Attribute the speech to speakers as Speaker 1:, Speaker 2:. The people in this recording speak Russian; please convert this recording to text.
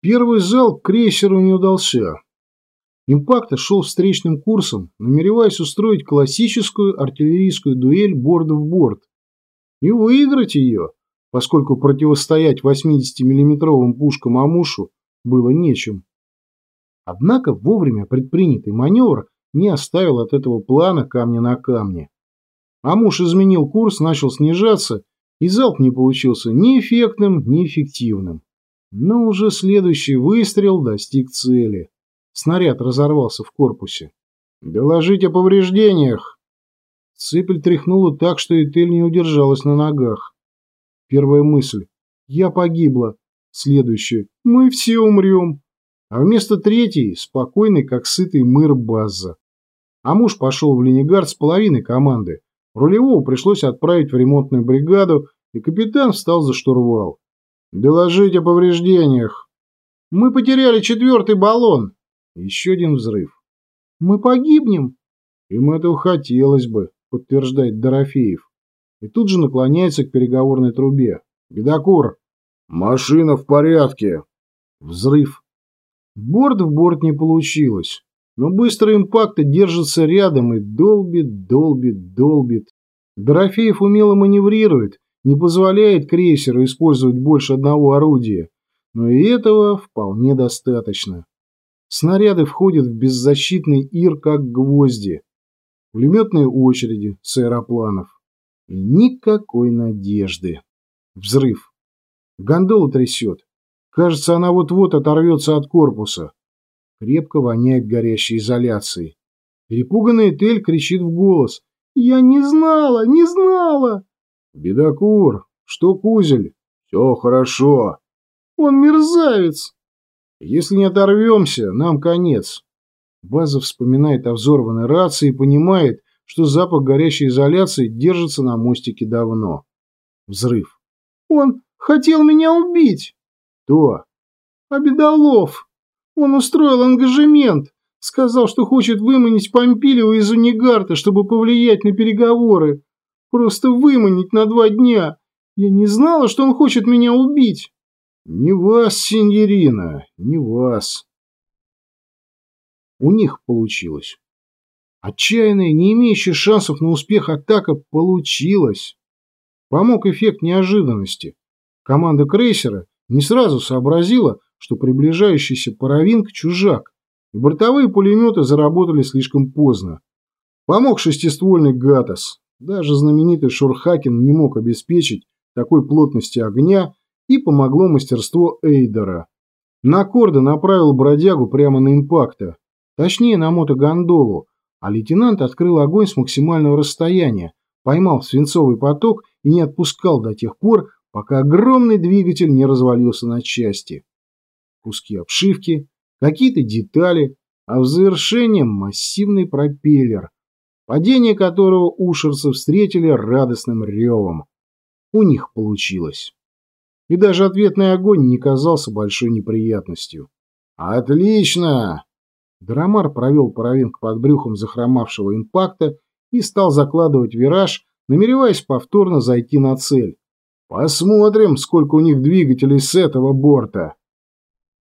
Speaker 1: Первый залп крейсеру не удался. Импакта шел встречным курсом, намереваясь устроить классическую артиллерийскую дуэль борт в борт. И выиграть ее, поскольку противостоять 80-миллиметровым пушкам Амушу было нечем. Однако вовремя предпринятый маневр не оставил от этого плана камня на камне. Амуш изменил курс, начал снижаться, и залп не получился ни эффектным, ни эффективным. Но уже следующий выстрел достиг цели. Снаряд разорвался в корпусе. «Доложить о повреждениях!» Цепель тряхнула так, что Этель не удержалась на ногах. Первая мысль. «Я погибла». Следующая. «Мы все умрем». А вместо третьей – спокойный, как сытый мыр База. А муж пошел в Ленигард с половиной команды. Рулевого пришлось отправить в ремонтную бригаду, и капитан встал за штурвал. «Доложить о повреждениях». «Мы потеряли четвертый баллон», еще один взрыв. «Мы погибнем!» «Им этого хотелось бы», — подтверждает Дорофеев. И тут же наклоняется к переговорной трубе. «Бедокур!» «Машина в порядке!» Взрыв. Борт в борт не получилось, но быстрый импакт держится рядом и долбит, долбит, долбит. Дорофеев умело маневрирует, не позволяет крейсеру использовать больше одного орудия, но и этого вполне достаточно. Снаряды входят в беззащитный Ир как гвозди. Пулеметные очереди с аэропланов. И никакой надежды. Взрыв. Гондола трясет. Кажется, она вот-вот оторвется от корпуса. Крепко воняет горящей изоляцией. Перепуганный Тель кричит в голос. «Я не знала, не знала!» «Бедокур, что кузель?» «Все хорошо». «Он мерзавец!» Если не оторвемся, нам конец. База вспоминает о взорванной рации и понимает, что запах горящей изоляции держится на мостике давно. Взрыв. Он хотел меня убить. Кто? Обедолов. Он устроил ангажемент. Сказал, что хочет выманить Помпилио из Унигарта, чтобы повлиять на переговоры. Просто выманить на два дня. Я не знала, что он хочет меня убить. «Не вас, синьорина, не вас!» У них получилось. Отчаянная, не имеющая шансов на успех атака получилась. Помог эффект неожиданности. Команда крейсера не сразу сообразила, что приближающийся паровинг – чужак, и бортовые пулеметы заработали слишком поздно. Помог шестиствольный Гатос. Даже знаменитый Шурхакин не мог обеспечить такой плотности огня и помогло мастерство Эйдера. На корды направил бродягу прямо на импакта, точнее на мотогондолу, а лейтенант открыл огонь с максимального расстояния, поймал свинцовый поток и не отпускал до тех пор, пока огромный двигатель не развалился на части. Куски обшивки, какие-то детали, а в завершение массивный пропеллер, падение которого ушерцы встретили радостным ревом. У них получилось и даже ответный огонь не казался большой неприятностью. «Отлично!» Драмар провел паровинг под брюхом захромавшего импакта и стал закладывать вираж, намереваясь повторно зайти на цель. «Посмотрим, сколько у них двигателей с этого борта!»